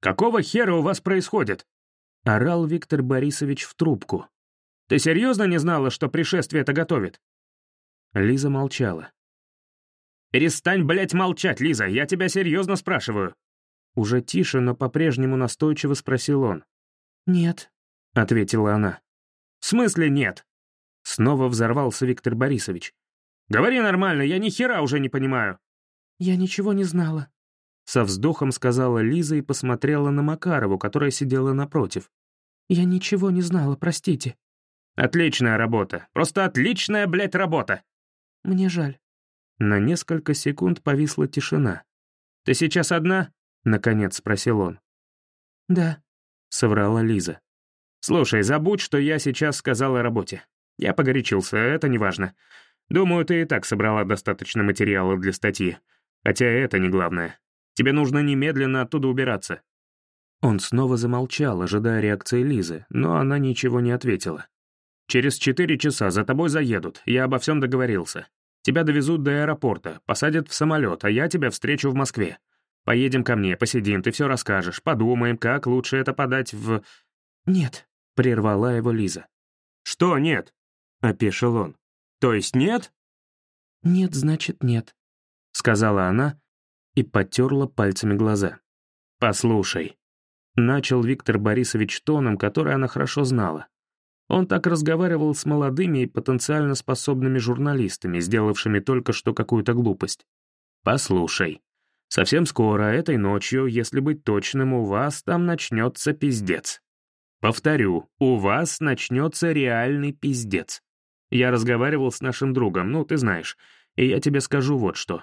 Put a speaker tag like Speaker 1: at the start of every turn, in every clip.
Speaker 1: Какого хера у вас происходит?» — орал Виктор Борисович в трубку. «Ты серьезно не знала, что пришествие это готовит?» Лиза молчала. «Перестань, блядь, молчать, Лиза, я тебя серьезно спрашиваю!» Уже тише, но по-прежнему настойчиво спросил он.
Speaker 2: «Нет», —
Speaker 1: ответила она. «В смысле нет?» Снова взорвался Виктор Борисович. «Говори нормально, я ни хера уже не понимаю».
Speaker 2: «Я ничего не знала», —
Speaker 1: со вздохом сказала Лиза и посмотрела на Макарову, которая сидела напротив.
Speaker 2: «Я ничего не знала, простите».
Speaker 1: «Отличная работа. Просто отличная, блядь, работа!»
Speaker 2: «Мне жаль».
Speaker 1: На несколько секунд повисла тишина. «Ты сейчас одна?» — наконец спросил он.
Speaker 2: «Да», —
Speaker 1: соврала Лиза. «Слушай, забудь, что я сейчас сказал о работе. Я погорячился, это не важно. Думаю, ты и так собрала достаточно материала для статьи. Хотя это не главное. Тебе нужно немедленно оттуда убираться». Он снова замолчал, ожидая реакции Лизы, но она ничего не ответила. «Через четыре часа за тобой заедут, я обо всем договорился. Тебя довезут до аэропорта, посадят в самолет, а я тебя встречу в Москве. Поедем ко мне, посидим, ты все расскажешь, подумаем, как лучше это подать в...»
Speaker 2: «Нет», — прервала его Лиза.
Speaker 1: «Что нет?» — опешил он. «То есть нет?»
Speaker 2: «Нет, значит, нет», —
Speaker 1: сказала она и потерла пальцами глаза. «Послушай», — начал Виктор Борисович тоном, который она хорошо знала. Он так разговаривал с молодыми и потенциально способными журналистами, сделавшими только что какую-то глупость. «Послушай, совсем скоро, этой ночью, если быть точным, у вас там начнется пиздец. Повторю, у вас начнется реальный пиздец. Я разговаривал с нашим другом, ну, ты знаешь, и я тебе скажу вот что.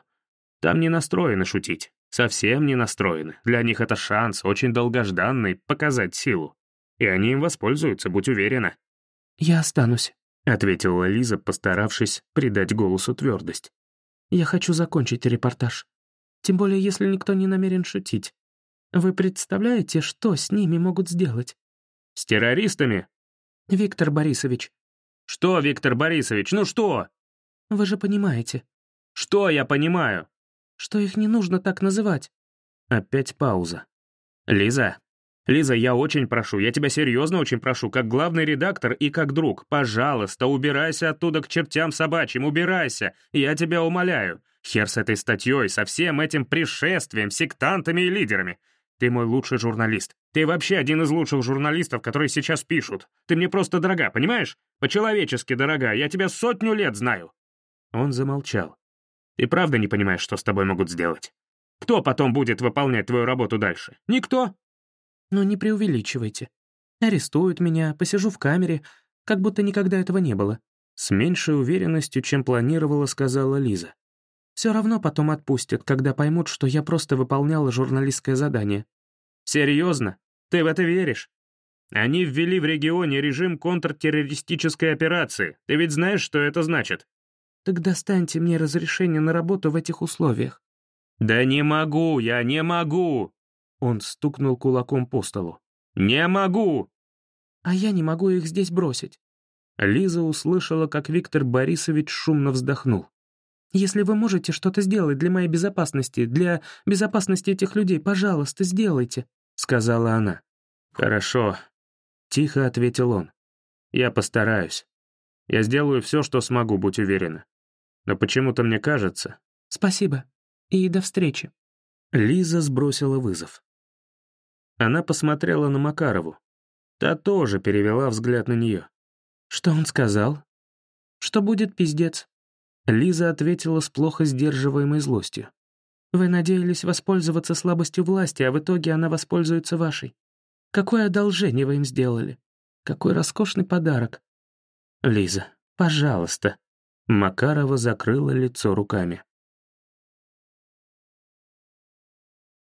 Speaker 1: Там не настроены шутить, совсем не настроены. Для них это шанс, очень долгожданный, показать силу. И они им воспользуются, будь уверена.
Speaker 2: «Я останусь», —
Speaker 1: ответила Лиза, постаравшись придать голосу твердость.
Speaker 2: «Я хочу закончить репортаж. Тем более, если никто не намерен шутить. Вы представляете, что с ними могут сделать?»
Speaker 1: «С террористами?»
Speaker 2: «Виктор Борисович».
Speaker 1: «Что, Виктор Борисович, ну что?»
Speaker 2: «Вы же понимаете».
Speaker 1: «Что я понимаю?»
Speaker 2: «Что их не нужно так называть».
Speaker 1: Опять пауза. «Лиза, «Лиза, я очень прошу, я тебя серьезно очень прошу, как главный редактор и как друг, пожалуйста, убирайся оттуда к чертям собачьим, убирайся, я тебя умоляю. Хер с этой статьей, со всем этим пришествием, сектантами и лидерами. Ты мой лучший журналист. Ты вообще один из лучших журналистов, которые сейчас пишут. Ты мне просто дорога, понимаешь? По-человечески дорога, я тебя сотню лет знаю». Он замолчал. «Ты правда не понимаешь, что с тобой могут сделать? Кто потом будет выполнять твою работу дальше? Никто.
Speaker 2: Но не преувеличивайте. Арестуют меня, посижу в камере, как будто никогда этого не было».
Speaker 1: С меньшей уверенностью, чем планировала, сказала Лиза.
Speaker 2: «Все равно потом отпустят, когда поймут, что я просто выполняла журналистское задание».
Speaker 1: «Серьезно? Ты в это веришь? Они ввели в регионе режим контртеррористической операции. Ты ведь знаешь, что это значит?»
Speaker 2: «Так достаньте мне разрешение на работу в этих условиях».
Speaker 1: «Да не могу, я не могу!» Он стукнул кулаком по столу. «Не могу!»
Speaker 2: «А я не могу их здесь бросить».
Speaker 1: Лиза услышала, как Виктор Борисович шумно вздохнул.
Speaker 2: «Если вы можете что-то сделать для моей безопасности, для безопасности этих людей, пожалуйста, сделайте», — сказала она.
Speaker 1: «Хорошо», — тихо ответил он. «Я постараюсь. Я сделаю все, что смогу, будь уверена. Но почему-то мне кажется...»
Speaker 2: «Спасибо. И до встречи».
Speaker 1: Лиза сбросила вызов. Она посмотрела на Макарову. Та тоже перевела взгляд на нее.
Speaker 2: «Что он сказал?» «Что будет пиздец?»
Speaker 1: Лиза ответила с плохо сдерживаемой злостью.
Speaker 2: «Вы надеялись воспользоваться слабостью власти, а в итоге она воспользуется вашей. Какое одолжение вы им сделали? Какой роскошный подарок!»
Speaker 1: «Лиза, пожалуйста!» Макарова закрыла лицо руками.